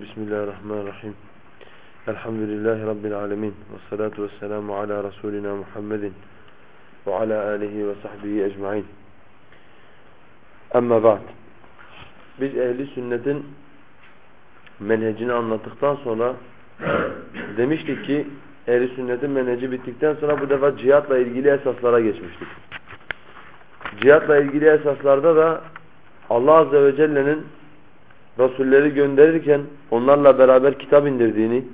Bismillahirrahmanirrahim. Elhamdülillahi Rabbil alemin. Ve salatu ve selamu ala Resulina Muhammedin ve ala alihi ve sahbihi ecmain. Amma ba'd. Biz ehli sünnetin menhecini anlattıktan sonra demiştik ki ehli sünnetin menheci bittikten sonra bu defa cihatla ilgili esaslara geçmiştik. Cihatla ilgili esaslarda da Allah Azze ve Celle'nin Rasulleri gönderirken onlarla beraber kitap indirdiğini,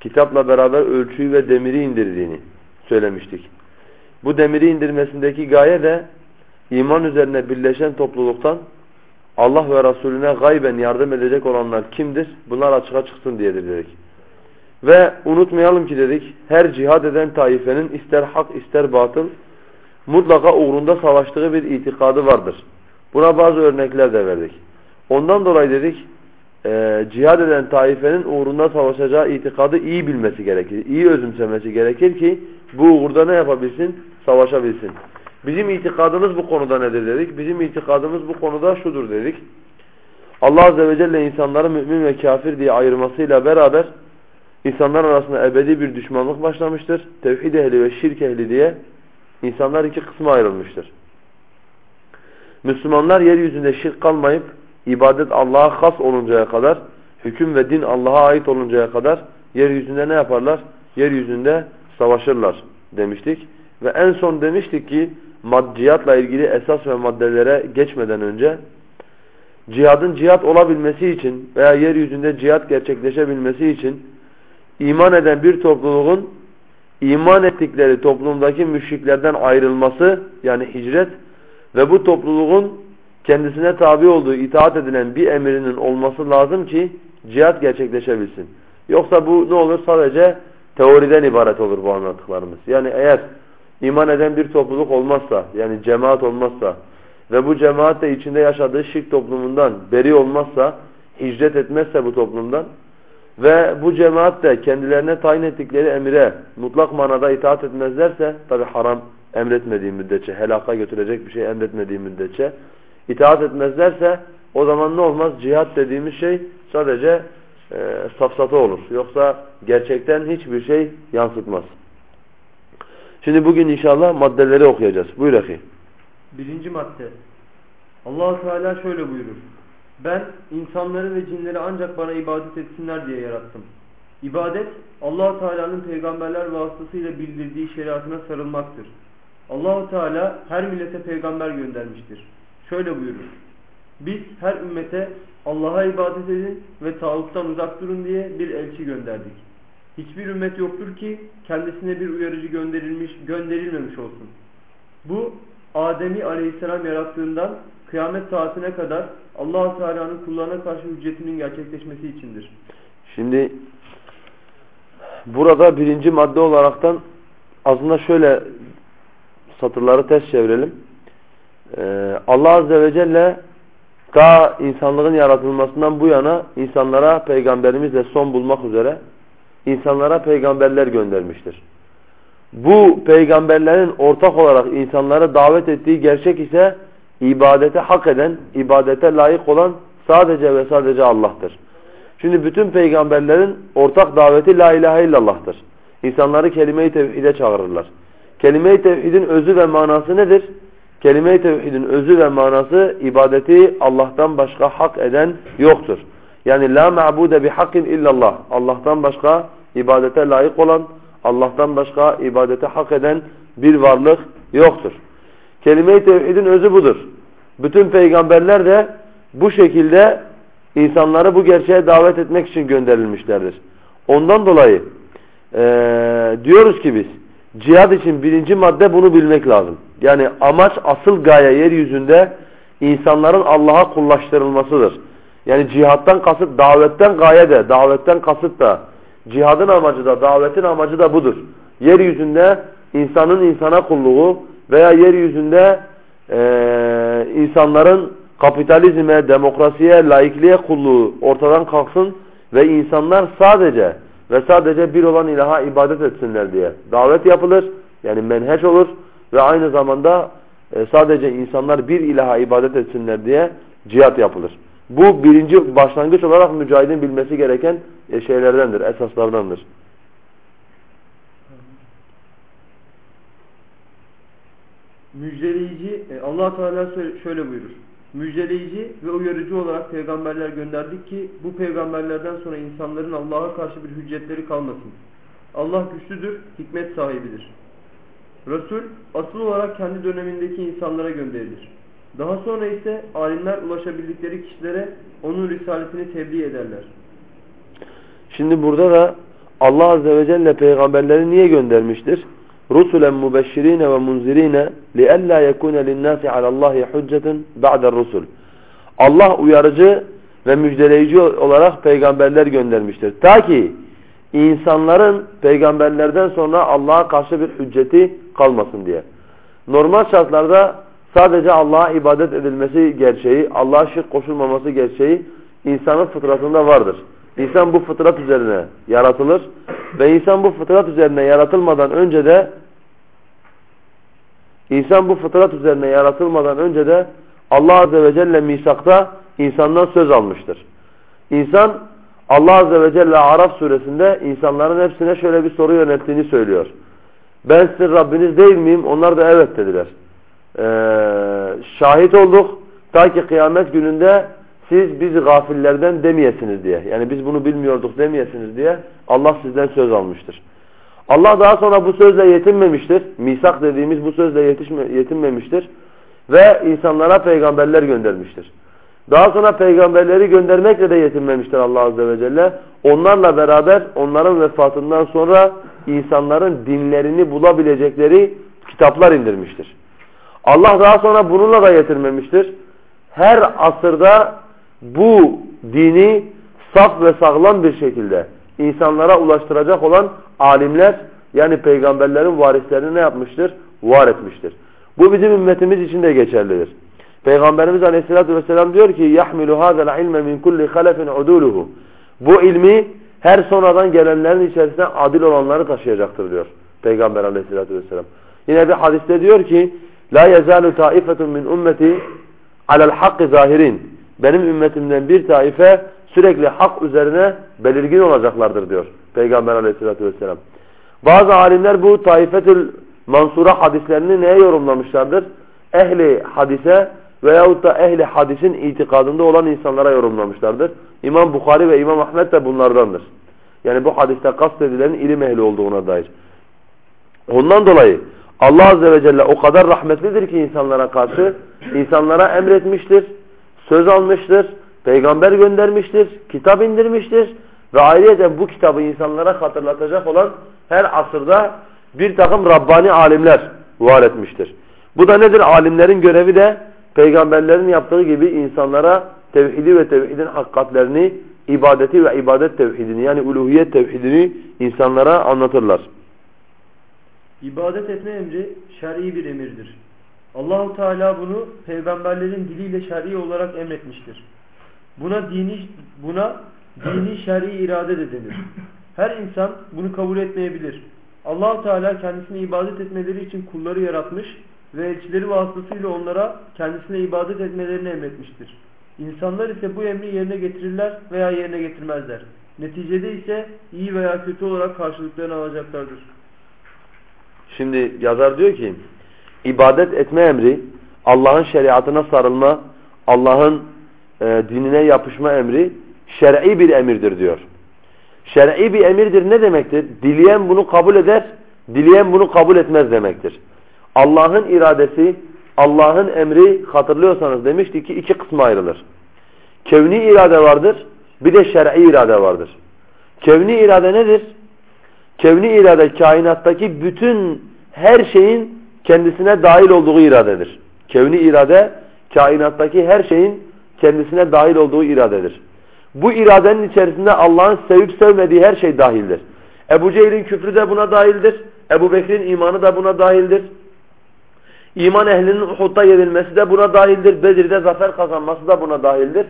kitapla beraber ölçüyü ve demiri indirdiğini söylemiştik. Bu demiri indirmesindeki gaye de iman üzerine birleşen topluluktan Allah ve Resulüne gayben yardım edecek olanlar kimdir? Bunlar açığa çıksın diyedir dedik. Ve unutmayalım ki dedik her cihad eden taifenin ister hak ister batıl mutlaka uğrunda savaştığı bir itikadı vardır. Buna bazı örnekler de verdik. Ondan dolayı dedik e, cihad eden taifenin uğrunda savaşacağı itikadı iyi bilmesi gerekir. İyi özümsemesi gerekir ki bu uğurda ne yapabilsin? Savaşabilsin. Bizim itikadımız bu konuda nedir dedik? Bizim itikadımız bu konuda şudur dedik. Allah Azze ve Celle insanları mümin ve kafir diye ayırmasıyla beraber insanlar arasında ebedi bir düşmanlık başlamıştır. Tevhid ehli ve şirk ehli diye insanlar iki kısma ayrılmıştır. Müslümanlar yeryüzünde şirk kalmayıp ibadet Allah'a has oluncaya kadar, hüküm ve din Allah'a ait oluncaya kadar yeryüzünde ne yaparlar? Yeryüzünde savaşırlar demiştik. Ve en son demiştik ki maddiyatla ilgili esas ve maddelere geçmeden önce cihadın cihat olabilmesi için veya yeryüzünde cihat gerçekleşebilmesi için iman eden bir topluluğun iman ettikleri toplumdaki müşriklerden ayrılması yani hicret ve bu topluluğun kendisine tabi olduğu itaat edilen bir emirinin olması lazım ki cihat gerçekleşebilsin. Yoksa bu ne olur? Sadece teoriden ibaret olur bu anlattıklarımız. Yani eğer iman eden bir topluluk olmazsa, yani cemaat olmazsa ve bu cemaat de içinde yaşadığı şirk toplumundan beri olmazsa, hicret etmezse bu toplumdan ve bu cemaat de kendilerine tayin ettikleri emire mutlak manada itaat etmezlerse, tabi haram emretmediği müddetçe, helaka götürecek bir şey emretmediği müddetçe, itaat etmezlerse o zaman ne olmaz? Cihat dediğimiz şey sadece e, safsata olur. Yoksa gerçekten hiçbir şey yansıtmaz. Şimdi bugün inşallah maddeleri okuyacağız. Buyur akı. Birinci madde. allah Teala şöyle buyurur. Ben insanları ve cinleri ancak bana ibadet etsinler diye yarattım. İbadet allah Teala'nın peygamberler vasıtasıyla bildirdiği şeriatına sarılmaktır. allah Teala her millete peygamber göndermiştir. Şöyle buyurur. Biz her ümmete Allah'a ibadet edin ve tağuttan uzak durun diye bir elçi gönderdik. Hiçbir ümmet yoktur ki kendisine bir uyarıcı gönderilmiş, gönderilmemiş olsun. Bu Adem'i aleyhisselam yarattığından kıyamet saatine kadar allah Teala'nın kullarına karşı hüccetinin gerçekleşmesi içindir. Şimdi burada birinci madde olaraktan aslında şöyle satırları ters çevirelim. Ee, Allah Azze ve Celle ta insanlığın yaratılmasından bu yana insanlara peygamberimizle son bulmak üzere insanlara peygamberler göndermiştir. Bu peygamberlerin ortak olarak insanları davet ettiği gerçek ise ibadete hak eden, ibadete layık olan sadece ve sadece Allah'tır. Şimdi bütün peygamberlerin ortak daveti la ilahe illallah'tır. İnsanları kelime-i tevhide çağırırlar. Kelime-i tevhidin özü ve manası nedir? Kelime-i tevhidin özü ve manası ibadeti Allah'tan başka hak eden yoktur. Yani la ma'bude bi hakkin illallah. Allah'tan başka ibadete layık olan, Allah'tan başka ibadete hak eden bir varlık yoktur. Kelime-i tevhidin özü budur. Bütün peygamberler de bu şekilde insanları bu gerçeğe davet etmek için gönderilmişlerdir. Ondan dolayı ee, diyoruz ki biz cihad için birinci madde bunu bilmek lazım. Yani amaç asıl gaye yeryüzünde insanların Allah'a kullaştırılmasıdır. Yani cihattan kasıt davetten gaye de, davetten kasıt da, cihadın amacı da, davetin amacı da budur. Yeryüzünde insanın insana kulluğu veya yeryüzünde e, insanların kapitalizme, demokrasiye, laikliğe kulluğu ortadan kalksın ve insanlar sadece ve sadece bir olan ilaha ibadet etsinler diye davet yapılır. Yani menheç olur ve aynı zamanda e, sadece insanlar bir ilaha ibadet etsinler diye cihat yapılır. Bu birinci başlangıç olarak mücahidin bilmesi gereken e, şeylerdendir, esaslardandır. Müjdeleyici, e, allah Teala şöyle buyurur. Müjdeleyici ve uyarıcı olarak peygamberler gönderdik ki bu peygamberlerden sonra insanların Allah'a karşı bir hüccetleri kalmasın. Allah güçlüdür, hikmet sahibidir. Resul asıl olarak kendi dönemindeki insanlara gönderilir. Daha sonra ise alimler ulaşabildikleri kişilere onun risaletini tebliğ ederler. Şimdi burada da Allah Azze ve Celle peygamberleri niye göndermiştir? رُسُلًا مُبَشِّر۪ينَ وَمُنْزِر۪ينَ لِأَلَّا يَكُونَ لِلنَّاسِ عَلَى اللّٰهِ حُجَّةٌ بَعْدَ الرُّسُلِ Allah uyarıcı ve müjdeleyici olarak peygamberler göndermiştir. Ta ki insanların peygamberlerden sonra Allah'a karşı bir hücceti kalmasın diye. Normal şartlarda sadece Allah'a ibadet edilmesi gerçeği, Allah'a şirk koşulmaması gerçeği insanın fıtratında vardır. İnsan bu fıtrat üzerine yaratılır ve insan bu fıtrat üzerine yaratılmadan önce de insan bu fıtrat üzerine yaratılmadan önce de Allah Azze ve Celle misakta insandan söz almıştır. İnsan Allah Azze ve Celle Araf suresinde insanların hepsine şöyle bir soru yönelttiğini söylüyor. Ben sizin Rabbiniz değil miyim? Onlar da evet dediler. Ee, şahit olduk ta ki kıyamet gününde siz biz gafillerden demeyesiniz diye. Yani biz bunu bilmiyorduk demeyesiniz diye Allah sizden söz almıştır. Allah daha sonra bu sözle yetinmemiştir. Misak dediğimiz bu sözle yetişme, yetinmemiştir. Ve insanlara peygamberler göndermiştir. Daha sonra peygamberleri göndermekle de yetinmemiştir Allah Azze ve Celle. Onlarla beraber onların vefatından sonra insanların dinlerini bulabilecekleri kitaplar indirmiştir. Allah daha sonra bununla da yetinmemiştir. Her asırda bu dini saf ve sağlam bir şekilde insanlara ulaştıracak olan alimler yani peygamberlerin varislerini ne yapmıştır? Var etmiştir. Bu bizim ümmetimiz için de geçerlidir. Peygamberimiz Aleyhisselatü vesselam diyor ki يَحْمِلُ هَذَا الْعِلْمَ مِنْ كُلِّ خَلَفٍ عُدُولُهُ Bu ilmi her sonradan gelenlerin içerisine adil olanları taşıyacaktır diyor Peygamber aleyhissalatü vesselam. Yine bir hadiste diyor ki La yezalu taifetun min ümmeti alel hakkı zahirin. Benim ümmetimden bir taife sürekli hak üzerine belirgin olacaklardır diyor Peygamber aleyhissalatü vesselam. Bazı alimler bu taifetül mansura hadislerini neye yorumlamışlardır? Ehli hadise veyahut da ehli hadisin itikadında olan insanlara yorumlamışlardır. İmam Bukhari ve İmam Ahmet de bunlardandır. Yani bu hadiste kastedilenin ilim ehli olduğuna dair. Ondan dolayı Allah Azze ve Celle o kadar rahmetlidir ki insanlara karşı, insanlara emretmiştir, söz almıştır, peygamber göndermiştir, kitap indirmiştir ve ayrıca bu kitabı insanlara hatırlatacak olan her asırda bir takım Rabbani alimler var etmiştir. Bu da nedir? Alimlerin görevi de peygamberlerin yaptığı gibi insanlara tevhidi ve tevhidin hakikatlerini, ibadeti ve ibadet tevhidini yani uluhiyet tevhidini insanlara anlatırlar. İbadet etme emri şer'i bir emirdir. Allahu Teala bunu peygamberlerin diliyle şer'i olarak emretmiştir. Buna dini buna dini şer'i irade de denir. Her insan bunu kabul etmeyebilir. Allahu Teala kendisine ibadet etmeleri için kulları yaratmış ve elçileri vasıtasıyla onlara kendisine ibadet etmelerini emretmiştir. İnsanlar ise bu emri yerine getirirler veya yerine getirmezler. Neticede ise iyi veya kötü olarak karşılıklarını alacaklardır. Şimdi yazar diyor ki ibadet etme emri Allah'ın şeriatına sarılma, Allah'ın e, dinine yapışma emri şer'i bir emirdir diyor. Şer'i bir emirdir ne demektir? Dileyen bunu kabul eder, dileyen bunu kabul etmez demektir. Allah'ın iradesi, Allah'ın emri hatırlıyorsanız demiştik ki iki kısma ayrılır. Kevni irade vardır, bir de şer'i irade vardır. Kevni irade nedir? Kevni irade kainattaki bütün her şeyin kendisine dahil olduğu iradedir. Kevni irade kainattaki her şeyin kendisine dahil olduğu iradedir. Bu iradenin içerisinde Allah'ın sevip sevmediği her şey dahildir. Ebu Cehil'in küfrü de buna dahildir. Ebu Bekir'in imanı da buna dahildir. İman ehlinin Uhud'da yenilmesi de buna dahildir. Bedir'de zafer kazanması da buna dahildir.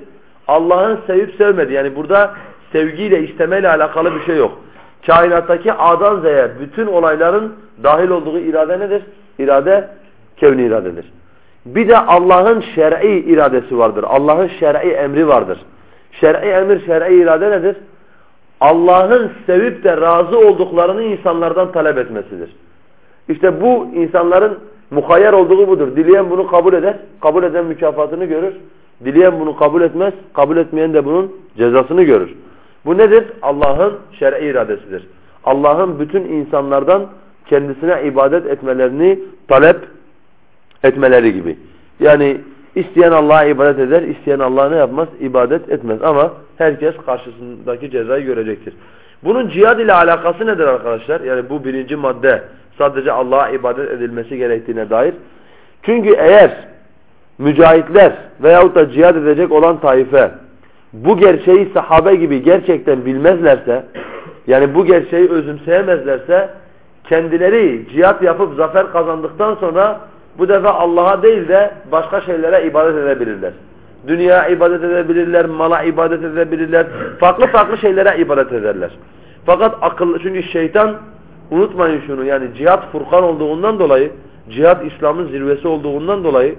Allah'ın sevip sevmediği yani burada sevgiyle istemeyle alakalı bir şey yok. Kainattaki A'dan Z'ye bütün olayların dahil olduğu irade nedir? İrade kevni iradedir. Bir de Allah'ın şer'i iradesi vardır. Allah'ın şer'i emri vardır. Şer'i emir, şer'i irade nedir? Allah'ın sevip de razı olduklarını insanlardan talep etmesidir. İşte bu insanların muhayyer olduğu budur. Dileyen bunu kabul eder, kabul eden mükafatını görür. Dileyen bunu kabul etmez, kabul etmeyen de bunun cezasını görür. Bu nedir? Allah'ın şer'i iradesidir. Allah'ın bütün insanlardan kendisine ibadet etmelerini talep etmeleri gibi. Yani isteyen Allah'a ibadet eder, isteyen Allah'a ne yapmaz? İbadet etmez ama herkes karşısındaki cezayı görecektir. Bunun cihad ile alakası nedir arkadaşlar? Yani bu birinci madde sadece Allah'a ibadet edilmesi gerektiğine dair. Çünkü eğer mücahitler veyahut da cihad edecek olan taife bu gerçeği sahabe gibi gerçekten bilmezlerse yani bu gerçeği özümseyemezlerse kendileri cihat yapıp zafer kazandıktan sonra bu defa Allah'a değil de başka şeylere ibadet edebilirler. Dünya ibadet edebilirler, mala ibadet edebilirler, farklı farklı şeylere ibadet ederler. Fakat akıllı çünkü şeytan unutmayın şunu yani cihat furkan olduğundan dolayı, cihat İslam'ın zirvesi olduğundan dolayı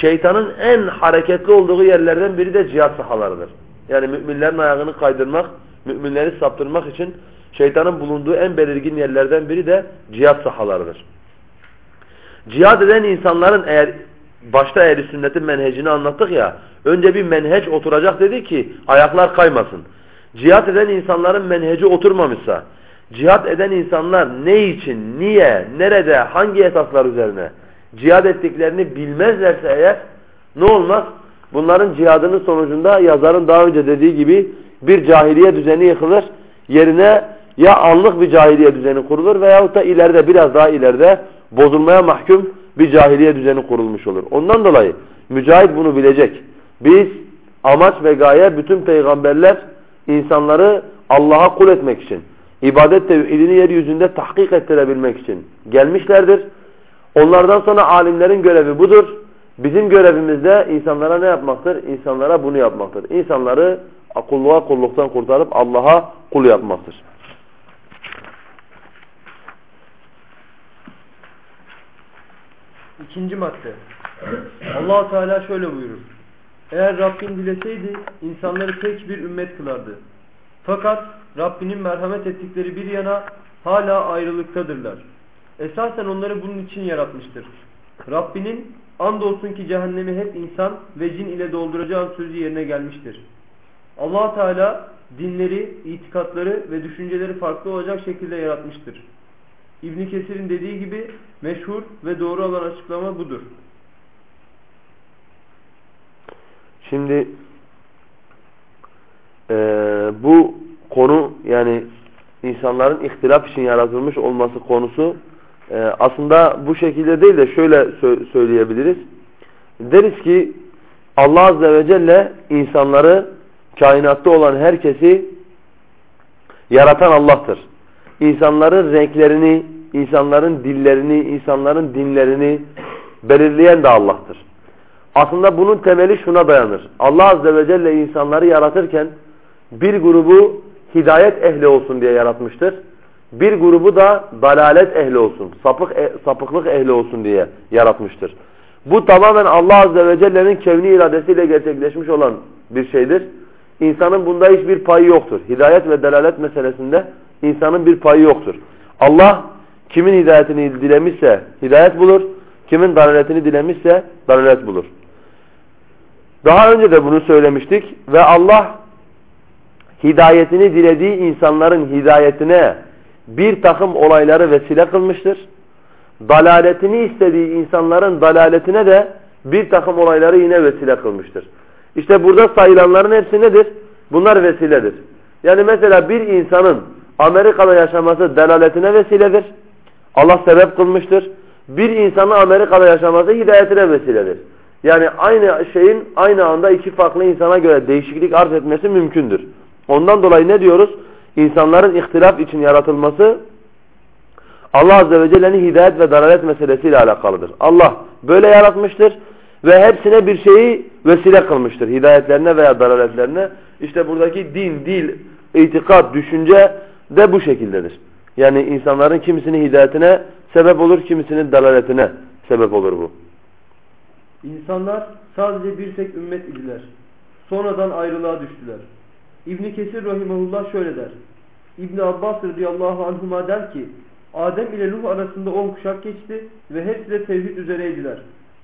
şeytanın en hareketli olduğu yerlerden biri de cihat sahalarıdır. Yani müminlerin ayağını kaydırmak, müminleri saptırmak için şeytanın bulunduğu en belirgin yerlerden biri de cihat sahalarıdır. Cihad eden insanların eğer başta ehli sünnetin menhecini anlattık ya önce bir menheç oturacak dedi ki ayaklar kaymasın. Cihad eden insanların menheci oturmamışsa cihad eden insanlar ne için, niye, nerede, hangi esaslar üzerine cihad ettiklerini bilmezlerse eğer ne olmaz? Bunların cihadının sonucunda yazarın daha önce dediği gibi bir cahiliye düzeni yıkılır. Yerine ya anlık bir cahiliye düzeni kurulur veyahut da ileride biraz daha ileride bozulmaya mahkum bir cahiliye düzeni kurulmuş olur. Ondan dolayı mücahit bunu bilecek. Biz amaç ve gaye bütün peygamberler insanları Allah'a kul etmek için, ibadet tevhidini yeryüzünde tahkik ettirebilmek için gelmişlerdir. Onlardan sonra alimlerin görevi budur. Bizim görevimiz de insanlara ne yapmaktır? İnsanlara bunu yapmaktır. İnsanları kulluğa kulluktan kurtarıp Allah'a kul yapmaktır. İkinci madde. allah Teala şöyle buyurur. Eğer Rabbin dileseydi insanları tek bir ümmet kılardı. Fakat Rabbinin merhamet ettikleri bir yana hala ayrılıktadırlar. Esasen onları bunun için yaratmıştır. Rabbinin andolsun ki cehennemi hep insan ve cin ile dolduracağım sözü yerine gelmiştir. allah Teala dinleri, itikatları ve düşünceleri farklı olacak şekilde yaratmıştır. İbn Kesir'in dediği gibi meşhur ve doğru olan açıklama budur. Şimdi e, bu konu yani insanların ihtilaf için yaratılmış olması konusu e, aslında bu şekilde değil de şöyle sö söyleyebiliriz. Deriz ki Allah Azze ve Celle insanları kainatta olan herkesi yaratan Allah'tır. İnsanların renklerini, insanların dillerini, insanların dinlerini belirleyen de Allah'tır. Aslında bunun temeli şuna dayanır. Allah Azze ve Celle insanları yaratırken bir grubu hidayet ehli olsun diye yaratmıştır. Bir grubu da dalalet ehli olsun, sapık, e, sapıklık ehli olsun diye yaratmıştır. Bu tamamen Allah Azze ve Celle'nin kevni iradesiyle gerçekleşmiş olan bir şeydir. İnsanın bunda hiçbir payı yoktur. Hidayet ve delalet meselesinde insanın bir payı yoktur. Allah kimin hidayetini dilemişse hidayet bulur, kimin dalaletini dilemişse dalalet bulur. Daha önce de bunu söylemiştik ve Allah hidayetini dilediği insanların hidayetine bir takım olayları vesile kılmıştır. Dalaletini istediği insanların dalaletine de bir takım olayları yine vesile kılmıştır. İşte burada sayılanların hepsi nedir? Bunlar vesiledir. Yani mesela bir insanın Amerika'da yaşaması delaletine vesiledir. Allah sebep kılmıştır. Bir insanın Amerika'da yaşaması hidayetine vesiledir. Yani aynı şeyin aynı anda iki farklı insana göre değişiklik arz etmesi mümkündür. Ondan dolayı ne diyoruz? İnsanların ihtilaf için yaratılması Allah Azze ve Celle'nin hidayet ve dalalet meselesiyle alakalıdır. Allah böyle yaratmıştır ve hepsine bir şeyi vesile kılmıştır. Hidayetlerine veya dalaletlerine. İşte buradaki din, dil, itikat, düşünce de bu şekildedir. Yani insanların kimisinin hidayetine sebep olur, kimisinin dalaletine sebep olur bu. İnsanlar sadece bir tek ümmet idiler. Sonradan ayrılığa düştüler. İbni Kesir rahimahullah şöyle der. İbni Abbas radıyallahu anhuma der ki Adem ile Nuh arasında on kuşak geçti ve hepsi de tevhid üzereydiler.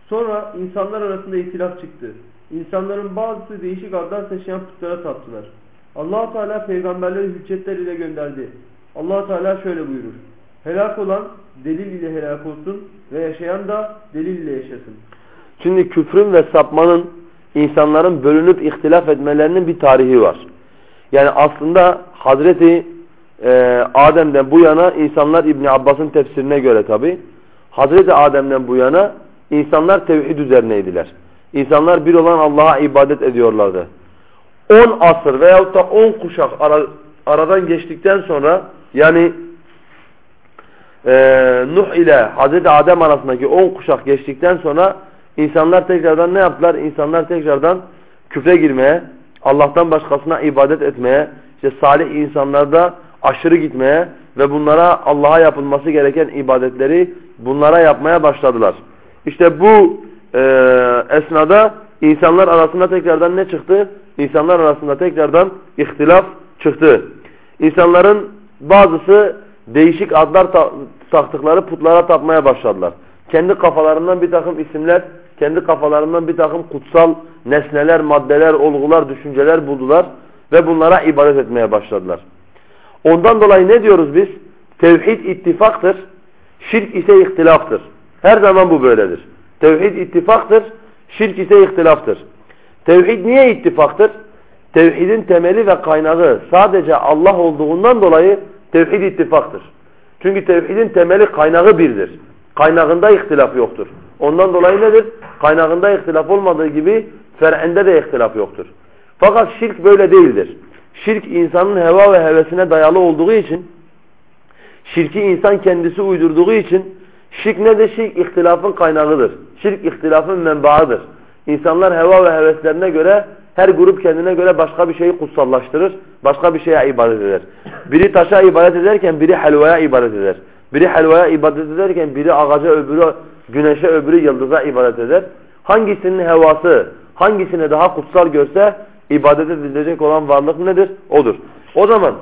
Sonra insanlar arasında ihtilaf çıktı. İnsanların bazısı değişik adlar taşıyan putlara taptılar. allah Teala peygamberleri hüccetler ile gönderdi. allah Teala şöyle buyurur. Helak olan delil ile helak olsun ve yaşayan da delil ile yaşasın. Şimdi küfrün ve sapmanın insanların bölünüp ihtilaf etmelerinin bir tarihi var. Yani aslında Hazreti e, Adem'den bu yana insanlar İbn Abbas'ın tefsirine göre tabi Hazreti Adem'den bu yana insanlar tevhid üzerineydiler. İnsanlar bir olan Allah'a ibadet ediyorlardı. 10 asır veyahut da 10 kuşak ara, aradan geçtikten sonra yani e, Nuh ile Hazreti Adem arasındaki 10 kuşak geçtikten sonra insanlar tekrardan ne yaptılar? İnsanlar tekrardan küfre girmeye, Allah'tan başkasına ibadet etmeye, işte salih insanlarda aşırı gitmeye ve bunlara Allah'a yapılması gereken ibadetleri bunlara yapmaya başladılar. İşte bu e, esnada insanlar arasında tekrardan ne çıktı? İnsanlar arasında tekrardan ihtilaf çıktı. İnsanların bazısı değişik adlar taktıkları putlara tapmaya başladılar. Kendi kafalarından bir takım isimler, kendi kafalarından bir takım kutsal nesneler, maddeler, olgular, düşünceler buldular ve bunlara ibadet etmeye başladılar. Ondan dolayı ne diyoruz biz? Tevhid ittifaktır, şirk ise ihtilaftır. Her zaman bu böyledir. Tevhid ittifaktır, şirk ise ihtilaftır. Tevhid niye ittifaktır? Tevhidin temeli ve kaynağı sadece Allah olduğundan dolayı tevhid ittifaktır. Çünkü tevhidin temeli kaynağı birdir. Kaynağında ihtilaf yoktur. Ondan dolayı nedir? Kaynağında ihtilaf olmadığı gibi fer'ende de ihtilaf yoktur. Fakat şirk böyle değildir. Şirk insanın heva ve hevesine dayalı olduğu için, şirki insan kendisi uydurduğu için, şirk nedir? Şirk ihtilafın kaynağıdır. Şirk ihtilafın menbaıdır. İnsanlar heva ve heveslerine göre her grup kendine göre başka bir şeyi kutsallaştırır, başka bir şeye ibadet eder. Biri taşa ibadet ederken biri helvaya ibadet eder. Biri helvaya ibadet ederken biri ağaca, öbürü güneşe, öbürü yıldıza ibadet eder. Hangisinin hevası, hangisini daha kutsal görse ibadet edilecek olan varlık nedir? Odur. O zaman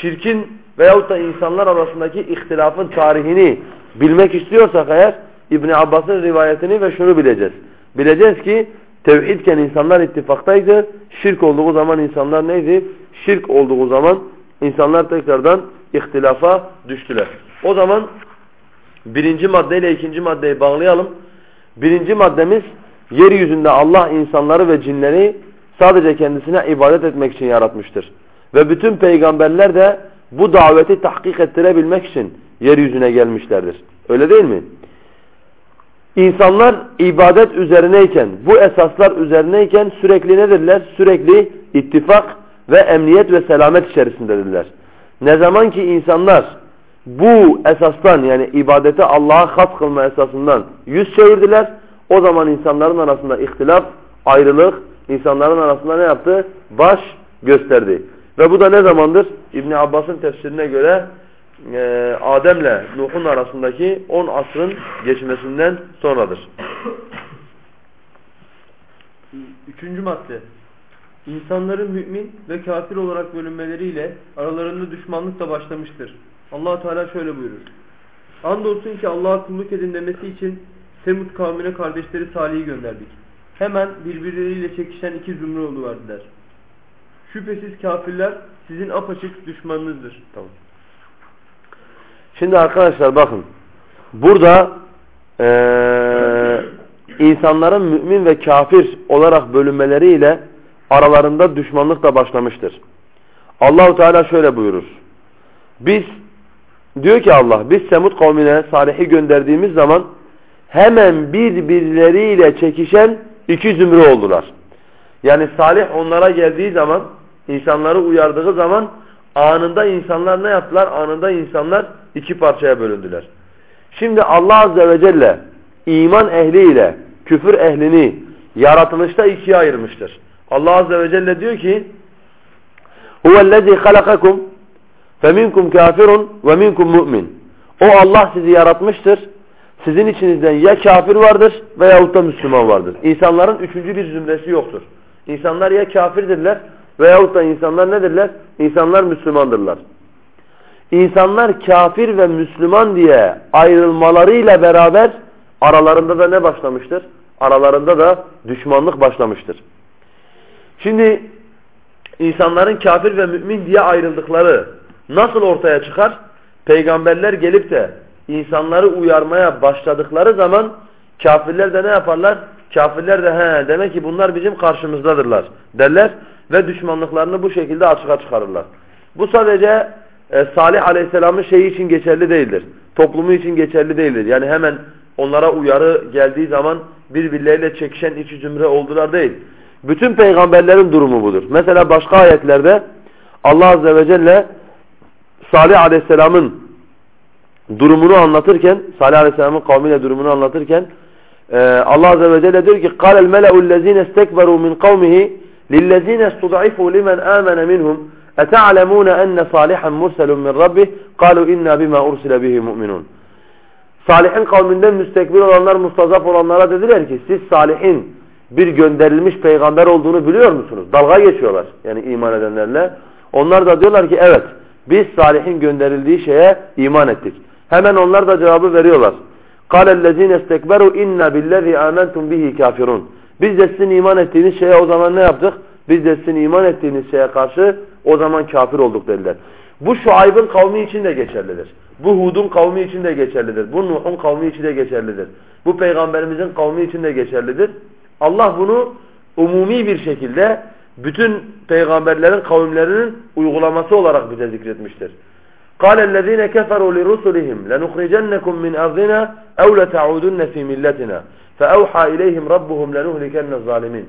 şirkin veyahut da insanlar arasındaki ihtilafın tarihini bilmek istiyorsak eğer İbn Abbas'ın rivayetini ve şunu bileceğiz. Bileceğiz ki tevhidken insanlar ittifaktaydı. Şirk olduğu zaman insanlar neydi? Şirk olduğu zaman insanlar tekrardan ihtilafa düştüler. O zaman birinci maddeyle ikinci maddeyi bağlayalım. Birinci maddemiz yeryüzünde Allah insanları ve cinleri sadece kendisine ibadet etmek için yaratmıştır. Ve bütün peygamberler de bu daveti tahkik ettirebilmek için yeryüzüne gelmişlerdir. Öyle değil mi? İnsanlar ibadet üzerineyken, bu esaslar üzerineyken sürekli nedirler? Sürekli ittifak ve emniyet ve selamet içerisindedirler. Ne zaman ki insanlar bu esastan yani ibadeti Allah'a has kılma esasından yüz çevirdiler, o zaman insanların arasında ihtilaf, ayrılık, insanların arasında ne yaptı? Baş gösterdi. Ve bu da ne zamandır? İbn Abbas'ın tefsirine göre e, Adem'le Nuh'un arasındaki 10 asrın geçmesinden sonradır. Üçüncü madde. İnsanların mümin ve kafir olarak bölünmeleriyle aralarında düşmanlık da başlamıştır. Allah Teala şöyle buyurur. Andolsun ki Allah'a kulluk edin demesi için Semud kavmine kardeşleri Salih'i gönderdik. Hemen birbirleriyle çekişen iki zümre oluverdiler. Şüphesiz kafirler sizin apaçık düşmanınızdır. Tamam. Şimdi arkadaşlar bakın. Burada ee, insanların mümin ve kafir olarak bölünmeleriyle aralarında düşmanlık da başlamıştır. Allahu Teala şöyle buyurur. Biz diyor ki Allah biz Semud kavmine Salih'i gönderdiğimiz zaman hemen birbirleriyle çekişen iki zümre oldular. Yani Salih onlara geldiği zaman insanları uyardığı zaman anında insanlar ne yaptılar? Anında insanlar iki parçaya bölündüler. Şimdi Allah Azze ve Celle iman ehliyle küfür ehlini yaratılışta ikiye ayırmıştır. Allah Azze ve Celle diyor ki huvellezî halakakum feminkum kafirun ve minkum mu'min. O Allah sizi yaratmıştır. Sizin içinizden ya kafir vardır veyahut da Müslüman vardır. İnsanların üçüncü bir zümresi yoktur. İnsanlar ya kafirdirler veyahut da insanlar nedirler? İnsanlar Müslümandırlar. İnsanlar kafir ve Müslüman diye ayrılmalarıyla beraber aralarında da ne başlamıştır? Aralarında da düşmanlık başlamıştır. Şimdi insanların kafir ve mümin diye ayrıldıkları nasıl ortaya çıkar? Peygamberler gelip de insanları uyarmaya başladıkları zaman kafirler de ne yaparlar? Kafirler de he demek ki bunlar bizim karşımızdadırlar derler ve düşmanlıklarını bu şekilde açığa çıkarırlar. Bu sadece e, Salih Aleyhisselam'ın şeyi için geçerli değildir. Toplumu için geçerli değildir. Yani hemen onlara uyarı geldiği zaman birbirleriyle çekişen içi cümle oldular değil. Bütün peygamberlerin durumu budur. Mesela başka ayetlerde Allah Azze ve Celle Salih Aleyhisselam'ın durumunu anlatırken, Salih Aleyhisselam'ın kavmiyle durumunu anlatırken e, Allah Azze ve Celle diyor ki قَالَ الْمَلَأُ الَّذ۪ينَ اسْتَكْبَرُوا مِنْ قَوْمِهِ لِلَّذ۪ينَ اسْتُضْعِفُوا لِمَنْ آمَنَ مِنْهُمْ اَتَعْلَمُونَ اَنَّ صَالِحًا مُرْسَلٌ مِنْ رَبِّهِ قَالُوا اِنَّا بِمَا اُرْسِلَ بِهِ مُؤْمِنُونَ Salih'in kavminden müstekbir olanlar, mustazaf olanlara dediler ki siz Salih'in bir gönderilmiş peygamber olduğunu biliyor musunuz? Dalga geçiyorlar yani iman edenlerle. Onlar da diyorlar ki evet biz Salih'in gönderildiği şeye iman ettik. Hemen onlar da cevabı veriyorlar. قَالَ الَّذ۪ينَ اسْتَكْبَرُوا اِنَّا بِالَّذ۪ي آمَنْتُمْ بِهِ كَافِرُونَ Biz de sizin iman ettiğiniz şeye o zaman ne yaptık? Biz de sizin iman ettiğiniz şeye karşı o zaman kafir olduk dediler. Bu Şuayb'ın kavmi için de geçerlidir. Bu Hud'un kavmi için de geçerlidir. Bu Nuh'un kavmi için de geçerlidir. Bu peygamberimizin kavmi için de geçerlidir. Allah bunu umumi bir şekilde bütün peygamberlerin kavimlerinin uygulaması olarak bize zikretmiştir. قال الذين كفروا لرسلهم لنخرجنكم من أرضنا أو لتعودن في ملتنا فأوحى إليهم ربهم لنهلكن الظالمين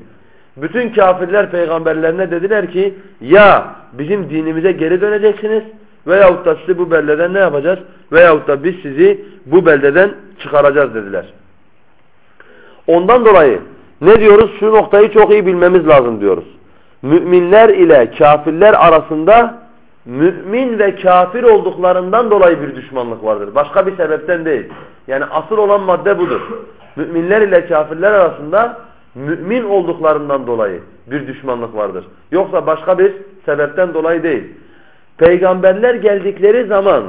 bütün kafirler peygamberlerine dediler ki ya bizim dinimize geri döneceksiniz veyahut da sizi bu beldeden ne yapacağız? Veyahut da biz sizi bu beldeden çıkaracağız dediler. Ondan dolayı ne diyoruz? Şu noktayı çok iyi bilmemiz lazım diyoruz. Müminler ile kafirler arasında mümin ve kafir olduklarından dolayı bir düşmanlık vardır. Başka bir sebepten değil. Yani asıl olan madde budur. Müminler ile kafirler arasında mümin olduklarından dolayı bir düşmanlık vardır. Yoksa başka bir sebepten dolayı değil. Peygamberler geldikleri zaman,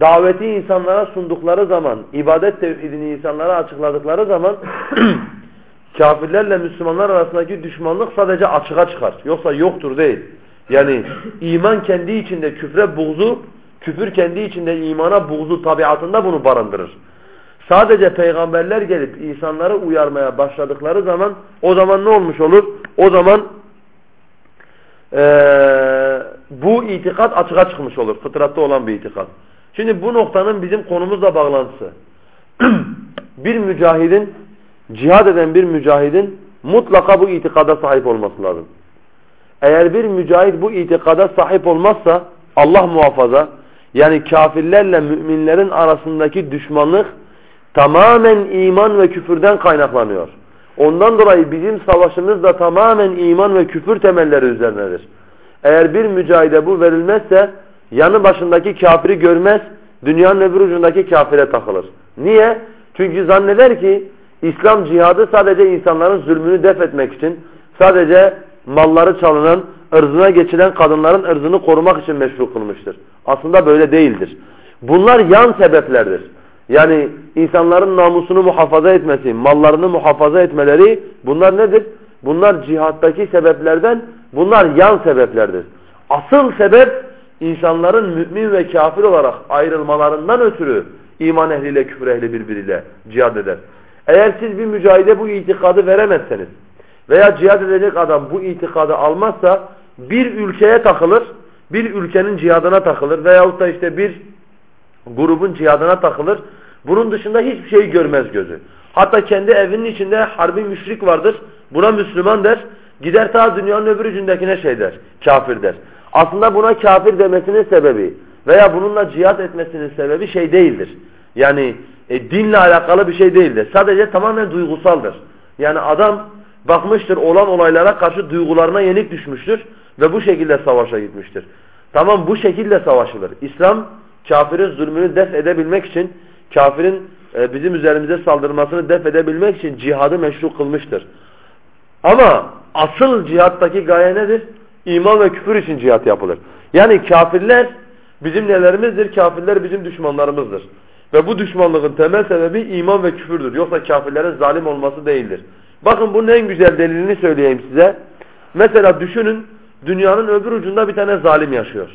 daveti insanlara sundukları zaman, ibadet tevhidini insanlara açıkladıkları zaman kafirlerle Müslümanlar arasındaki düşmanlık sadece açığa çıkar. Yoksa yoktur değil. Yani iman kendi içinde küfre buğzu, küfür kendi içinde imana buğzu tabiatında bunu barındırır. Sadece peygamberler gelip insanları uyarmaya başladıkları zaman o zaman ne olmuş olur? O zaman ee, bu itikat açığa çıkmış olur. Fıtratta olan bir itikat. Şimdi bu noktanın bizim konumuzla bağlantısı. bir mücahidin, cihad eden bir mücahidin mutlaka bu itikada sahip olması lazım. Eğer bir mücahit bu itikada sahip olmazsa Allah muhafaza yani kafirlerle müminlerin arasındaki düşmanlık tamamen iman ve küfürden kaynaklanıyor. Ondan dolayı bizim savaşımız da tamamen iman ve küfür temelleri üzerinedir. Eğer bir mücahide bu verilmezse yanı başındaki kafiri görmez, dünyanın öbür ucundaki kafire takılır. Niye? Çünkü zanneder ki İslam cihadı sadece insanların zulmünü def etmek için, sadece malları çalınan, ırzına geçilen kadınların ırzını korumak için meşru kılmıştır. Aslında böyle değildir. Bunlar yan sebeplerdir. Yani insanların namusunu muhafaza etmesi, mallarını muhafaza etmeleri bunlar nedir? Bunlar cihattaki sebeplerden, bunlar yan sebeplerdir. Asıl sebep insanların mümin ve kafir olarak ayrılmalarından ötürü iman ehliyle küfür ehli birbiriyle cihad eder. Eğer siz bir mücahide bu itikadı veremezseniz veya cihad edecek adam bu itikadı almazsa bir ülkeye takılır, bir ülkenin cihadına takılır veyahut da işte bir grubun cihadına takılır. Bunun dışında hiçbir şey görmez gözü. Hatta kendi evinin içinde harbi müşrik vardır. Buna Müslüman der. Gider ta dünyanın öbür ucundakine şey der. Kafir der. Aslında buna kafir demesinin sebebi veya bununla cihat etmesinin sebebi şey değildir. Yani e, dinle alakalı bir şey değildir. Sadece tamamen duygusaldır. Yani adam bakmıştır olan olaylara karşı duygularına yenik düşmüştür ve bu şekilde savaşa gitmiştir. Tamam bu şekilde savaşılır. İslam kafirin zulmünü def edebilmek için, kafirin e, bizim üzerimize saldırmasını def edebilmek için cihadı meşru kılmıştır. Ama asıl cihattaki gaye nedir? İman ve küfür için cihat yapılır. Yani kafirler bizim nelerimizdir? Kafirler bizim düşmanlarımızdır. Ve bu düşmanlığın temel sebebi iman ve küfürdür. Yoksa kafirlerin zalim olması değildir. Bakın bunun en güzel delilini söyleyeyim size. Mesela düşünün dünyanın öbür ucunda bir tane zalim yaşıyor.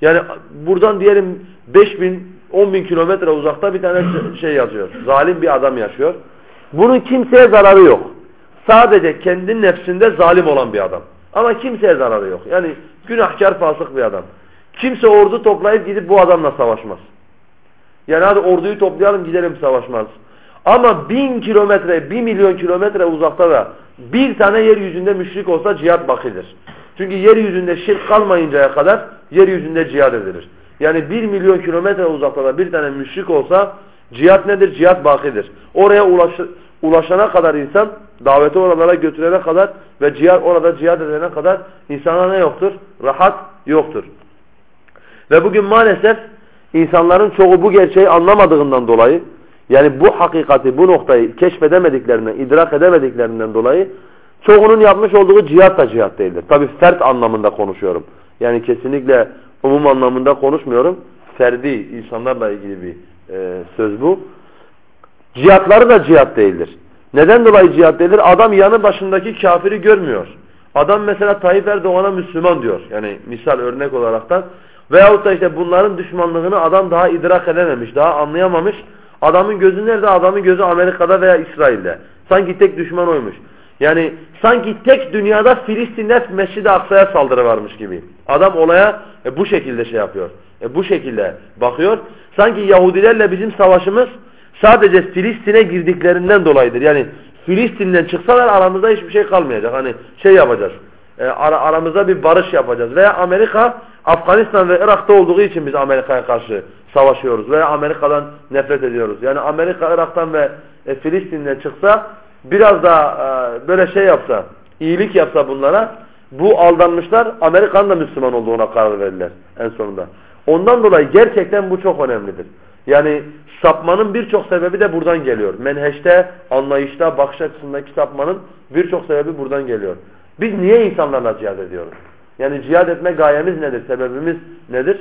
Yani buradan diyelim 5 bin, 10 bin kilometre uzakta bir tane şey yazıyor. Zalim bir adam yaşıyor. Bunun kimseye zararı yok. Sadece kendi nefsinde zalim olan bir adam. Ama kimseye zararı yok. Yani günahkar fasık bir adam. Kimse ordu toplayıp gidip bu adamla savaşmaz. Yani hadi orduyu toplayalım gidelim savaşmaz. Ama bin kilometre, bir milyon kilometre uzakta da bir tane yeryüzünde müşrik olsa cihat bakidir. Çünkü yeryüzünde şirk kalmayıncaya kadar yeryüzünde cihat edilir. Yani bir milyon kilometre uzakta da bir tane müşrik olsa cihat nedir? Cihat bakidir. Oraya ulaş, ulaşana kadar insan daveti oralara götürene kadar ve cihat, orada cihat edene kadar insana ne yoktur? Rahat yoktur. Ve bugün maalesef insanların çoğu bu gerçeği anlamadığından dolayı yani bu hakikati, bu noktayı keşfedemediklerinden, idrak edemediklerinden dolayı çoğunun yapmış olduğu cihat da cihat değildir. Tabi fert anlamında konuşuyorum. Yani kesinlikle umum anlamında konuşmuyorum. Ferdi insanlarla ilgili bir e, söz bu. Cihatları da cihat değildir. Neden dolayı cihat değildir? Adam yanı başındaki kafiri görmüyor. Adam mesela Tayyip Erdoğan'a Müslüman diyor. Yani misal örnek olaraktan. Veyahut da işte bunların düşmanlığını adam daha idrak edememiş, daha anlayamamış. Adamın gözü nerede? Adamın gözü Amerika'da veya İsrail'de. Sanki tek düşman oymuş. Yani sanki tek dünyada Filistin'de Mescid-i Aksa'ya saldırı varmış gibi. Adam olaya e, bu şekilde şey yapıyor. E, bu şekilde bakıyor. Sanki Yahudilerle bizim savaşımız sadece Filistin'e girdiklerinden dolayıdır. Yani Filistin'den çıksalar aramızda hiçbir şey kalmayacak. Hani şey yapacağız. E, ara, aramızda bir barış yapacağız. Veya Amerika Afganistan ve Irak'ta olduğu için biz Amerika'ya karşı savaşıyoruz. Veya Amerika'dan nefret ediyoruz. Yani Amerika Irak'tan ve e, Filistin'den çıksa biraz da e, böyle şey yapsa, iyilik yapsa bunlara bu aldanmışlar Amerika'nın da Müslüman olduğuna karar verirler en sonunda. Ondan dolayı gerçekten bu çok önemlidir. Yani sapmanın birçok sebebi de buradan geliyor. Menheşte, anlayışta, bakış açısındaki sapmanın birçok sebebi buradan geliyor. Biz niye insanlarla cihad ediyoruz? Yani cihad etme gayemiz nedir? Sebebimiz nedir?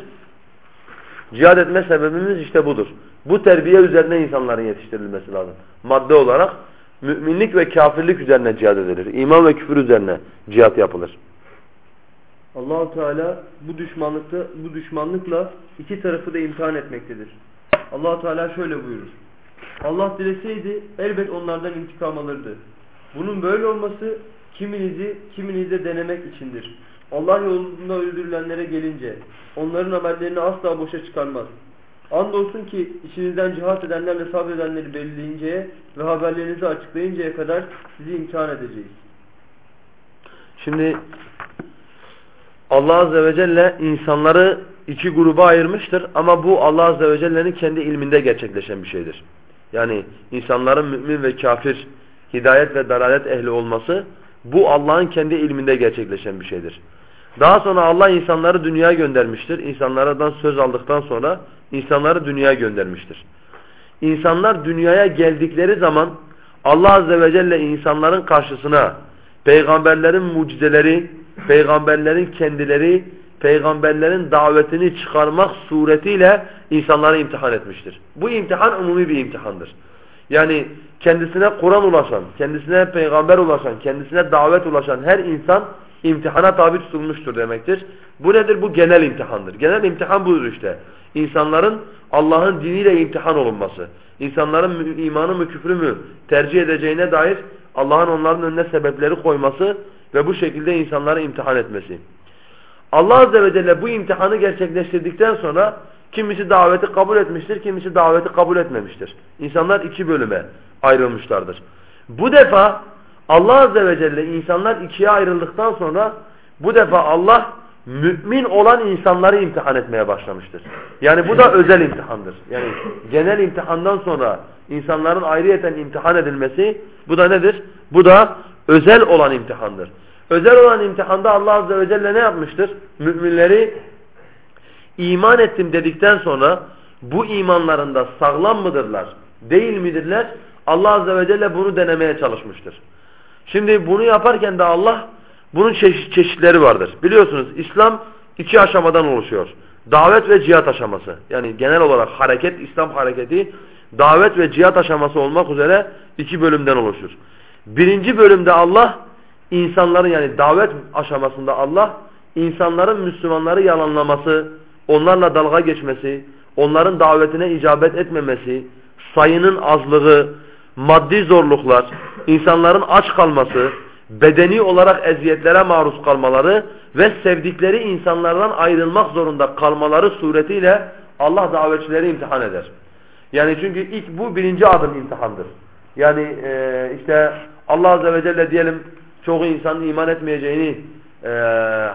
Cihad etme sebebimiz işte budur. Bu terbiye üzerine insanların yetiştirilmesi lazım. Madde olarak müminlik ve kafirlik üzerine cihad edilir. İman ve küfür üzerine cihad yapılır. Allahu Teala bu düşmanlıkta bu düşmanlıkla iki tarafı da imtihan etmektedir. Allahu Teala şöyle buyurur. Allah dileseydi elbet onlardan intikam alırdı. Bunun böyle olması kiminizi kiminize denemek içindir. Allah yolunda öldürülenlere gelince onların amellerini asla boşa çıkarmaz. Andolsun ki içinizden cihat edenlerle sabredenleri belirleyinceye ve haberlerinizi açıklayıncaya kadar sizi imtihan edeceğiz. Şimdi Allah Azze ve Celle insanları iki gruba ayırmıştır ama bu Allah Azze ve Celle'nin kendi ilminde gerçekleşen bir şeydir. Yani insanların mümin ve kafir, hidayet ve dalalet ehli olması bu Allah'ın kendi ilminde gerçekleşen bir şeydir. Daha sonra Allah insanları dünyaya göndermiştir. İnsanlardan söz aldıktan sonra insanları dünyaya göndermiştir. İnsanlar dünyaya geldikleri zaman Allah Azze ve Celle insanların karşısına peygamberlerin mucizeleri, peygamberlerin kendileri, peygamberlerin davetini çıkarmak suretiyle insanları imtihan etmiştir. Bu imtihan umumi bir imtihandır. Yani kendisine Kur'an ulaşan, kendisine peygamber ulaşan, kendisine davet ulaşan her insan imtihana tabi tutulmuştur demektir. Bu nedir? Bu genel imtihandır. Genel imtihan budur işte. İnsanların Allah'ın diniyle imtihan olunması. İnsanların imanı mı küfrü mü tercih edeceğine dair Allah'ın onların önüne sebepleri koyması ve bu şekilde insanları imtihan etmesi. Allah Azze ve Celle bu imtihanı gerçekleştirdikten sonra kimisi daveti kabul etmiştir, kimisi daveti kabul etmemiştir. İnsanlar iki bölüme ayrılmışlardır. Bu defa Allah Azze ve Celle insanlar ikiye ayrıldıktan sonra bu defa Allah mümin olan insanları imtihan etmeye başlamıştır. Yani bu da özel imtihandır. Yani genel imtihandan sonra insanların ayrıyeten imtihan edilmesi bu da nedir? Bu da özel olan imtihandır. Özel olan imtihanda Allah Azze ve Celle ne yapmıştır? Müminleri iman ettim dedikten sonra bu imanlarında sağlam mıdırlar, değil midirler? Allah Azze ve Celle bunu denemeye çalışmıştır. Şimdi bunu yaparken de Allah bunun çeşit, çeşitleri vardır. Biliyorsunuz İslam iki aşamadan oluşuyor. Davet ve cihat aşaması. Yani genel olarak hareket, İslam hareketi davet ve cihat aşaması olmak üzere iki bölümden oluşur. Birinci bölümde Allah insanların yani davet aşamasında Allah insanların Müslümanları yalanlaması, onlarla dalga geçmesi, onların davetine icabet etmemesi, sayının azlığı, maddi zorluklar, insanların aç kalması, bedeni olarak eziyetlere maruz kalmaları ve sevdikleri insanlardan ayrılmak zorunda kalmaları suretiyle Allah davetçileri imtihan eder. Yani çünkü ilk bu birinci adım imtihandır. Yani e, işte Allah Azze ve Celle diyelim çoğu insanın iman etmeyeceğini e,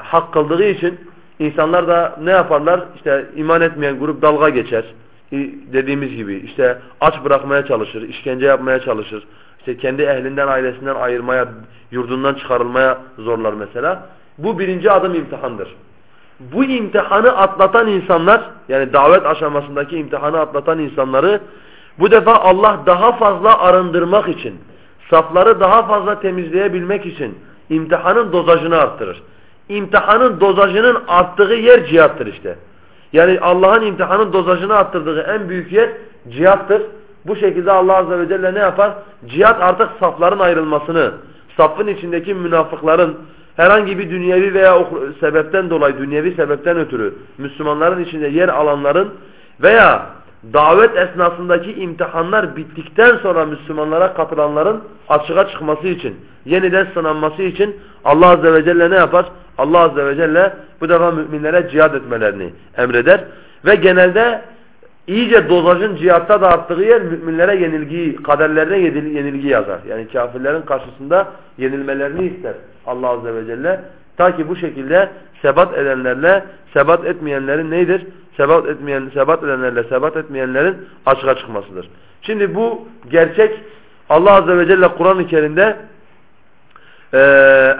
hak kıldığı için insanlar da ne yaparlar? İşte iman etmeyen grup dalga geçer. Dediğimiz gibi işte aç bırakmaya çalışır, işkence yapmaya çalışır. İşte kendi ehlinden, ailesinden ayırmaya, yurdundan çıkarılmaya zorlar mesela. Bu birinci adım imtihandır. Bu imtihanı atlatan insanlar, yani davet aşamasındaki imtihanı atlatan insanları bu defa Allah daha fazla arındırmak için, safları daha fazla temizleyebilmek için imtihanın dozajını arttırır. İmtihanın dozajının arttığı yer cihattır işte. Yani Allah'ın imtihanın dozajını arttırdığı en büyük yer cihattır. Bu şekilde Allah Azze ve Celle ne yapar? Cihat artık safların ayrılmasını, safın içindeki münafıkların, herhangi bir dünyevi veya sebepten dolayı, dünyevi sebepten ötürü Müslümanların içinde yer alanların veya davet esnasındaki imtihanlar bittikten sonra Müslümanlara katılanların açığa çıkması için, yeniden sınanması için Allah Azze ve Celle ne yapar? Allah Azze ve Celle bu defa müminlere cihad etmelerini emreder. Ve genelde iyice dozajın cihatta da arttığı yer müminlere yenilgiyi, kaderlerine yenilgi yazar. Yani kafirlerin karşısında yenilmelerini ister Allah Azze ve Celle. Ta ki bu şekilde sebat edenlerle sebat etmeyenlerin neydir? Sebat etmeyen, sebat edenlerle sebat etmeyenlerin açığa çıkmasıdır. Şimdi bu gerçek Allah Azze ve Celle Kur'an-ı Kerim'de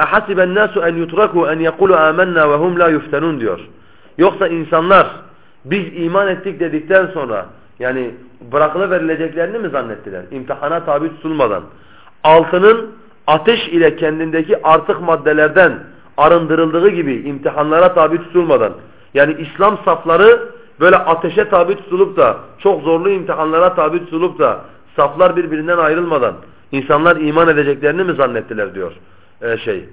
اَحَسِبَ النَّاسُ اَنْ يُتْرَكُوا اَنْ يَقُولُوا آمَنَّا وَهُمْ لَا يُفْتَنُونَ diyor. Yoksa insanlar biz iman ettik dedikten sonra yani bırakılıverileceklerini mi zannettiler? İmtihana tabi tutulmadan. Altının ateş ile kendindeki artık maddelerden arındırıldığı gibi imtihanlara tabi tutulmadan yani İslam safları böyle ateşe tabi tutulup da çok zorlu imtihanlara tabi tutulup da saflar birbirinden ayrılmadan insanlar iman edeceklerini mi zannettiler diyor e, şey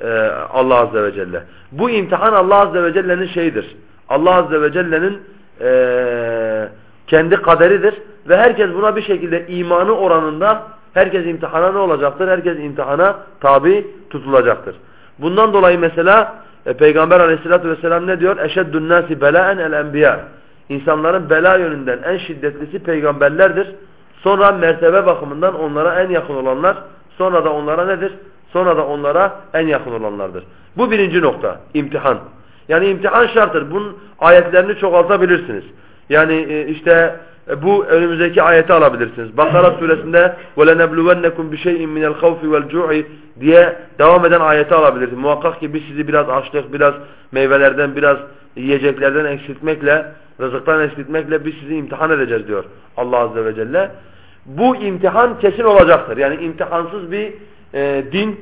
e, Allah Azze ve Celle. Bu imtihan Allah Azze ve Celle'nin şeyidir. Allah Azze ve Celle'nin e, kendi kaderidir ve herkes buna bir şekilde imanı oranında herkes imtihana ne olacaktır? Herkes imtihana tabi tutulacaktır. Bundan dolayı mesela e, Peygamber aleyhissalatü vesselam ne diyor? Eşeddün nâsi belâen el enbiya. İnsanların bela yönünden en şiddetlisi peygamberlerdir. Sonra mertebe bakımından onlara en yakın olanlar, sonra da onlara nedir? Sonra da onlara en yakın olanlardır. Bu birinci nokta, imtihan. Yani imtihan şarttır. Bunun ayetlerini çoğaltabilirsiniz. Yani e, işte e, bu önümüzdeki ayeti alabilirsiniz. Bakara suresinde وَلَنَبْلُوَنَّكُمْ بِشَيْءٍ مِنَ الْخَوْفِ وَالْجُوعِ diye devam eden ayeti alabilirsiniz. Muhakkak ki biz sizi biraz açlık, biraz meyvelerden, biraz yiyeceklerden eksiltmekle, rızıktan eksiltmekle biz sizi imtihan edeceğiz diyor Allah Azze ve Celle. Bu imtihan kesin olacaktır. Yani imtihansız bir e, din,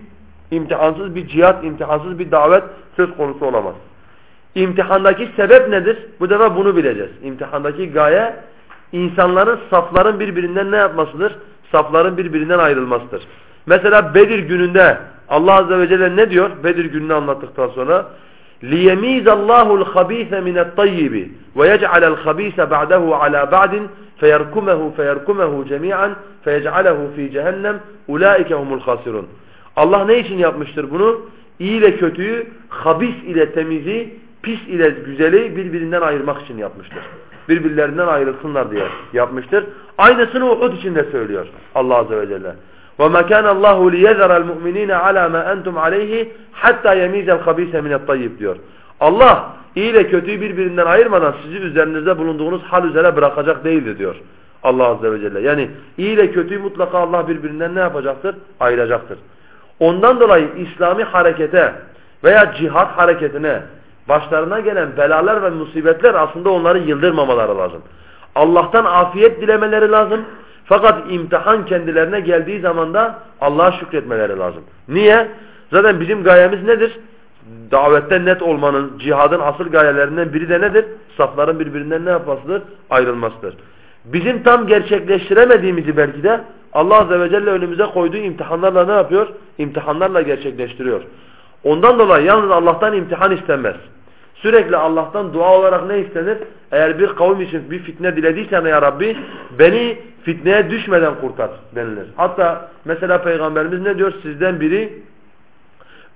imtihansız bir cihat, imtihansız bir davet söz konusu olamaz. İmtihandaki sebep nedir? Bu defa bunu bileceğiz. İmtihandaki gaye insanların safların birbirinden ne yapmasıdır? Safların birbirinden ayrılmasıdır. Mesela Bedir gününde Allah Azze ve Celle ne diyor? Bedir gününü anlattıktan sonra لِيَمِيزَ اللّٰهُ الْخَب۪يثَ مِنَ الطَّيِّبِ وَيَجْعَلَ الْخَب۪يثَ بَعْدَهُ عَلَى بَعْدٍ فَيَرْكُمَهُ فَيَرْكُمَهُ جَمِيعًا فَيَجْعَلَهُ ف۪ي جَهَنَّمْ اُولَٰئِكَ هُمُ الْخَاسِرُونَ Allah ne için yapmıştır bunu? İyi ile kötüyü, habis ile temizi, pis ile güzeli birbirinden ayırmak için yapmıştır. Birbirlerinden ayrılsınlar diye yapmıştır. Aynısını Uhud için de söylüyor Allah Azze ve Celle. وَمَا كَانَ اللّٰهُ لِيَذَرَ الْمُؤْمِنِينَ عَلَى مَا أَنْتُمْ عَلَيْهِ حَتَّى يَمِيزَ الْخَب۪يسَ مِنَ الطَّيِّبِ diyor. Allah iyi ile kötüyü birbirinden ayırmadan sizi üzerinizde bulunduğunuz hal üzere bırakacak değildir diyor. Allah Azze ve Celle. Yani iyi ile kötüyü mutlaka Allah birbirinden ne yapacaktır? Ayıracaktır. Ondan dolayı İslami harekete veya cihat hareketine başlarına gelen belalar ve musibetler aslında onları yıldırmamaları lazım. Allah'tan afiyet dilemeleri lazım. Fakat imtihan kendilerine geldiği zaman da Allah'a şükretmeleri lazım. Niye? Zaten bizim gayemiz nedir? Davette net olmanın, cihadın asıl gayelerinden biri de nedir? Safların birbirinden ne yapmasıdır? Ayrılmasıdır. Bizim tam gerçekleştiremediğimizi belki de Allah Azze ve Celle önümüze koyduğu imtihanlarla ne yapıyor? İmtihanlarla gerçekleştiriyor. Ondan dolayı yalnız Allah'tan imtihan istenmez. Sürekli Allah'tan dua olarak ne istenir? Eğer bir kavim için bir fitne dilediysen ya Rabbi beni fitneye düşmeden kurtar denilir. Hatta mesela Peygamberimiz ne diyor? Sizden biri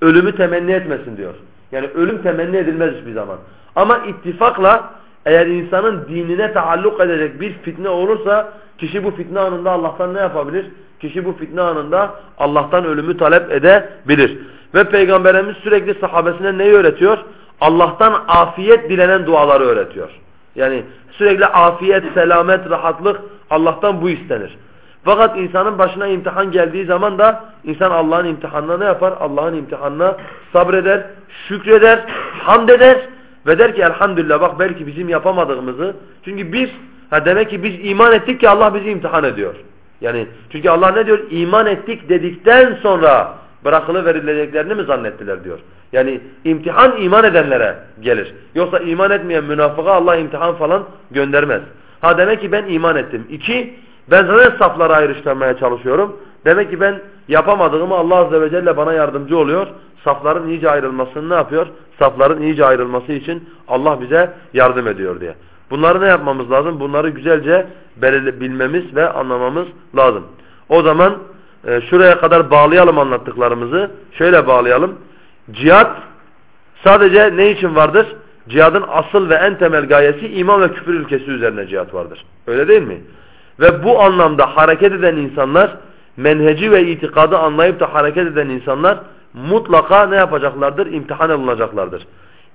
ölümü temenni etmesin diyor. Yani ölüm temenni edilmez hiçbir zaman. Ama ittifakla eğer insanın dinine taalluk edecek bir fitne olursa kişi bu fitne anında Allah'tan ne yapabilir? Kişi bu fitne anında Allah'tan ölümü talep edebilir. Ve Peygamberimiz sürekli sahabesine neyi öğretiyor? Allah'tan afiyet dilenen duaları öğretiyor. Yani sürekli afiyet, selamet, rahatlık Allah'tan bu istenir. Fakat insanın başına imtihan geldiği zaman da insan Allah'ın imtihanına ne yapar? Allah'ın imtihanına sabreder, şükreder, hamd eder ve der ki elhamdülillah bak belki bizim yapamadığımızı. Çünkü biz ha demek ki biz iman ettik ki Allah bizi imtihan ediyor. Yani çünkü Allah ne diyor? İman ettik dedikten sonra bırakılı verileceklerini mi zannettiler diyor. Yani imtihan iman edenlere gelir. Yoksa iman etmeyen münafıka Allah imtihan falan göndermez. Ha demek ki ben iman ettim. İki, ben zaten safları ayrıştırmaya çalışıyorum. Demek ki ben yapamadığımı Allah Azze ve Celle bana yardımcı oluyor. Safların iyice ayrılmasını ne yapıyor? Safların iyice ayrılması için Allah bize yardım ediyor diye. Bunları ne yapmamız lazım? Bunları güzelce bilmemiz ve anlamamız lazım. O zaman e, şuraya kadar bağlayalım anlattıklarımızı. Şöyle bağlayalım. Cihat sadece ne için vardır? Cihadın asıl ve en temel gayesi iman ve küfür ülkesi üzerine cihat vardır. Öyle değil mi? Ve bu anlamda hareket eden insanlar, menheci ve itikadı anlayıp da hareket eden insanlar mutlaka ne yapacaklardır? İmtihan alınacaklardır.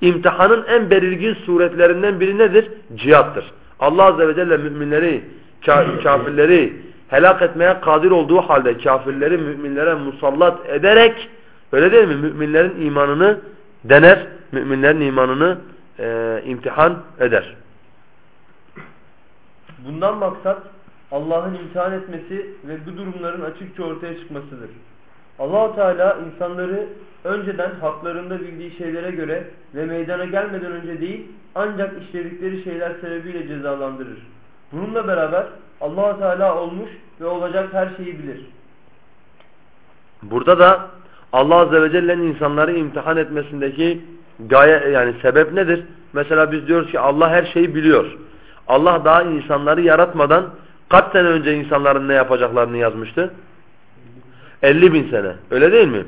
İmtihanın en belirgin suretlerinden biri nedir? Cihattır. Allah Azze ve Celle müminleri, kafirleri helak etmeye kadir olduğu halde kafirleri müminlere musallat ederek öyle değil mi? Müminlerin imanını dener, müminlerin imanını e, imtihan eder. Bundan maksat Allah'ın imtihan etmesi ve bu durumların açıkça ortaya çıkmasıdır. Allah Teala insanları önceden haklarında bildiği şeylere göre ve meydana gelmeden önce değil ancak işledikleri şeyler sebebiyle cezalandırır. Bununla beraber allah Teala olmuş ve olacak her şeyi bilir. Burada da Allah Azze ve Celle'nin insanları imtihan etmesindeki gaye yani sebep nedir? Mesela biz diyoruz ki Allah her şeyi biliyor. Allah daha insanları yaratmadan kaç sene önce insanların ne yapacaklarını yazmıştı? 50 bin sene. Öyle değil mi?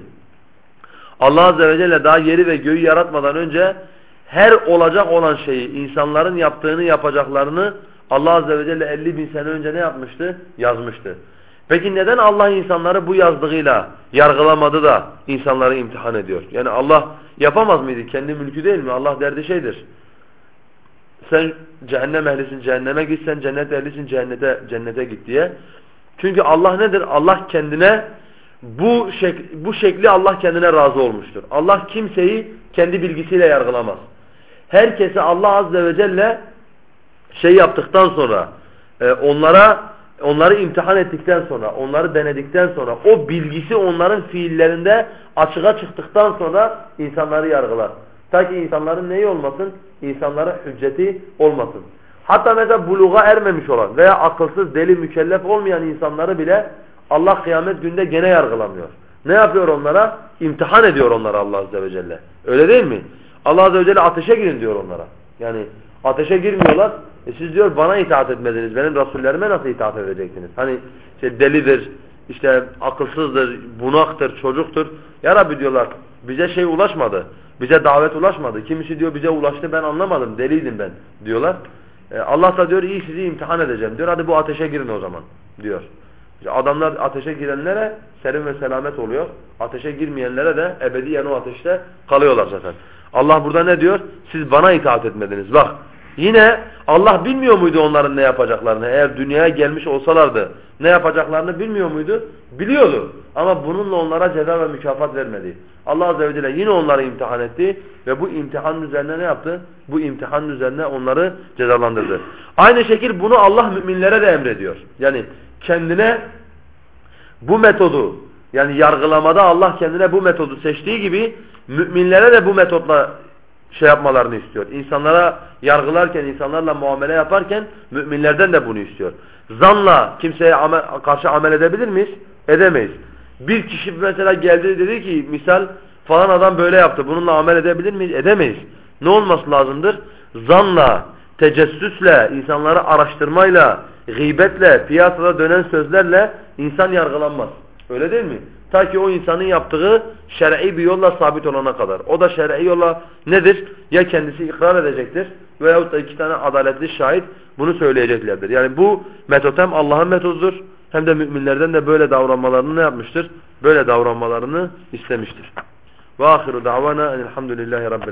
Allah Azze ve Celle daha yeri ve göğü yaratmadan önce her olacak olan şeyi, insanların yaptığını yapacaklarını Allah Azze ve Celle 50 bin sene önce ne yapmıştı? Yazmıştı. Peki neden Allah insanları bu yazdığıyla yargılamadı da insanları imtihan ediyor? Yani Allah yapamaz mıydı? Kendi mülkü değil mi? Allah derdi şeydir. Sen cehennem ehlisin cehenneme git, sen cennet ehlisin cennete, cennete git diye. Çünkü Allah nedir? Allah kendine bu, şek bu şekli Allah kendine razı olmuştur. Allah kimseyi kendi bilgisiyle yargılamaz. Herkese Allah Azze ve Celle şey yaptıktan sonra e, onlara onları imtihan ettikten sonra, onları denedikten sonra o bilgisi onların fiillerinde açığa çıktıktan sonra insanları yargılar. Ta ki insanların neyi olmasın? İnsanlara hücceti olmasın. Hatta mesela buluğa ermemiş olan veya akılsız, deli, mükellef olmayan insanları bile Allah kıyamet günde gene yargılamıyor. Ne yapıyor onlara? İmtihan ediyor onlara Allah Azze ve Celle. Öyle değil mi? Allah Azze ve Celle ateşe girin diyor onlara. Yani ateşe girmiyorlar. E siz diyor bana itaat etmediniz. Benim rasullerime nasıl itaat edeceksiniz? Hani işte delidir, işte akılsızdır, bunaktır, çocuktur. Ya Rabbi diyorlar bize şey ulaşmadı. Bize davet ulaşmadı. Kimisi diyor bize ulaştı ben anlamadım. Deliydim ben diyorlar. E Allah da diyor iyi sizi imtihan edeceğim diyor. Hadi bu ateşe girin o zaman diyor. İşte adamlar ateşe girenlere serin ve selamet oluyor. Ateşe girmeyenlere de ebediyen o ateşte kalıyorlar zaten. Allah burada ne diyor? Siz bana itaat etmediniz. Bak Yine Allah bilmiyor muydu onların ne yapacaklarını? Eğer dünyaya gelmiş olsalardı ne yapacaklarını bilmiyor muydu? Biliyordu. Ama bununla onlara ceza ve mükafat vermedi. Allah Azze ve Celle yine onları imtihan etti ve bu imtihanın üzerine ne yaptı? Bu imtihanın üzerine onları cezalandırdı. Aynı şekil bunu Allah müminlere de emrediyor. Yani kendine bu metodu yani yargılamada Allah kendine bu metodu seçtiği gibi müminlere de bu metotla şey yapmalarını istiyor. İnsanlara yargılarken, insanlarla muamele yaparken müminlerden de bunu istiyor. Zanla kimseye amel, karşı amel edebilir miyiz? Edemeyiz. Bir kişi mesela geldi dedi ki misal falan adam böyle yaptı. Bununla amel edebilir miyiz? Edemeyiz. Ne olması lazımdır? Zanla, tecessüsle, insanları araştırmayla, gıybetle, piyasada dönen sözlerle insan yargılanmaz. Öyle değil mi? Ta ki o insanın yaptığı şer'i bir yolla sabit olana kadar. O da şer'i yolla nedir? Ya kendisi ikrar edecektir veyahut da iki tane adaletli şahit bunu söyleyeceklerdir. Yani bu metot hem Allah'ın metodudur hem de müminlerden de böyle davranmalarını ne yapmıştır? Böyle davranmalarını istemiştir. Ve ahiru davana elhamdülillahi rabbil